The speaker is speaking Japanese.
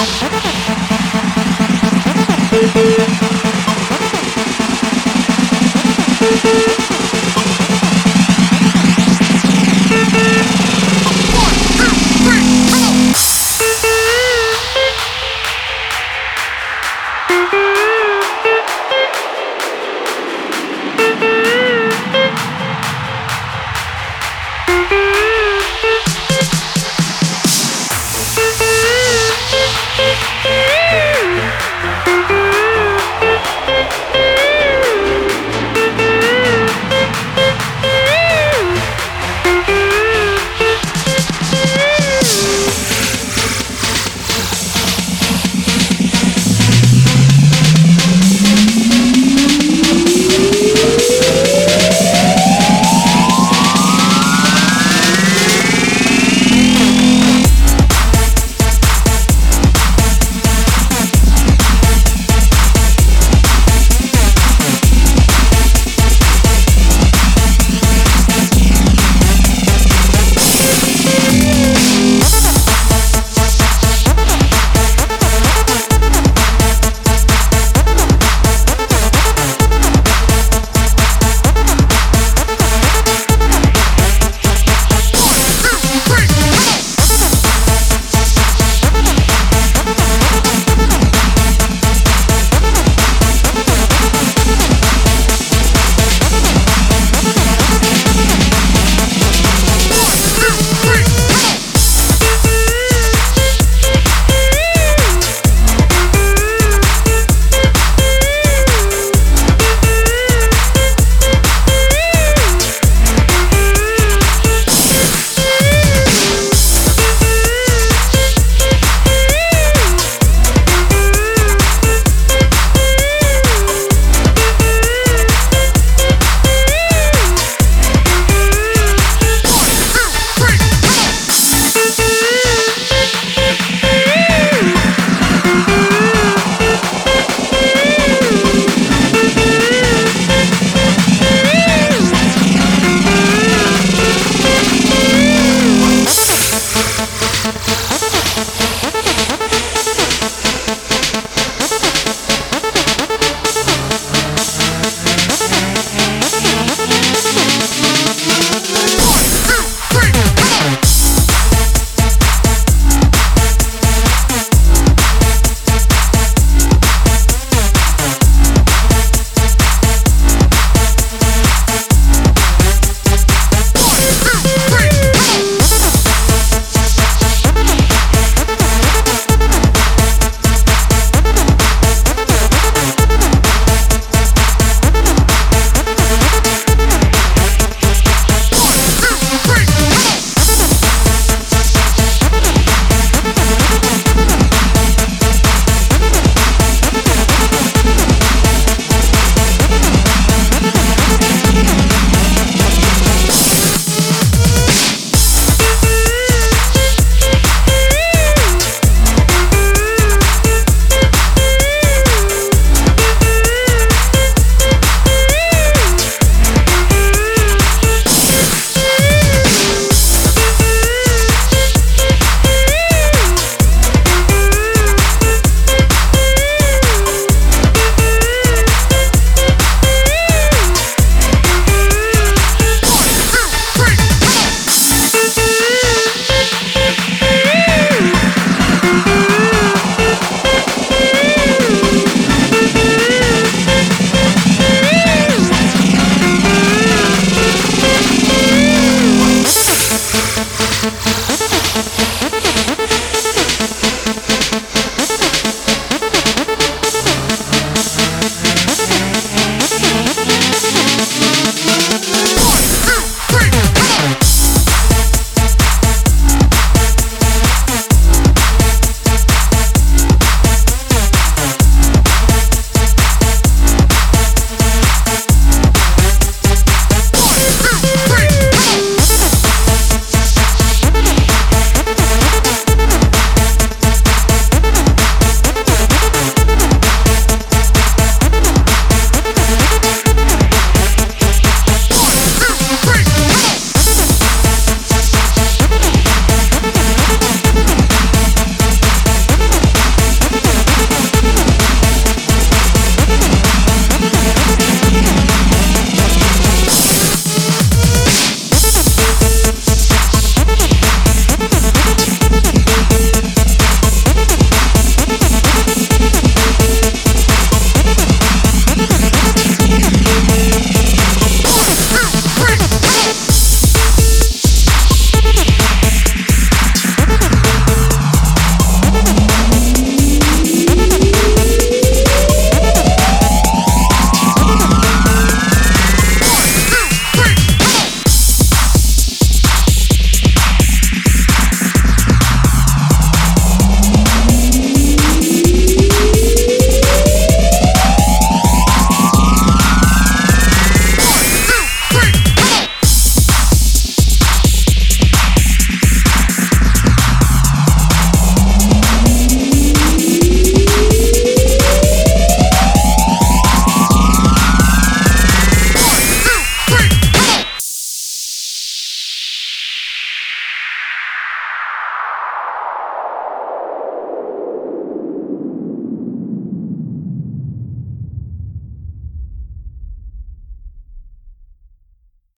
あっが。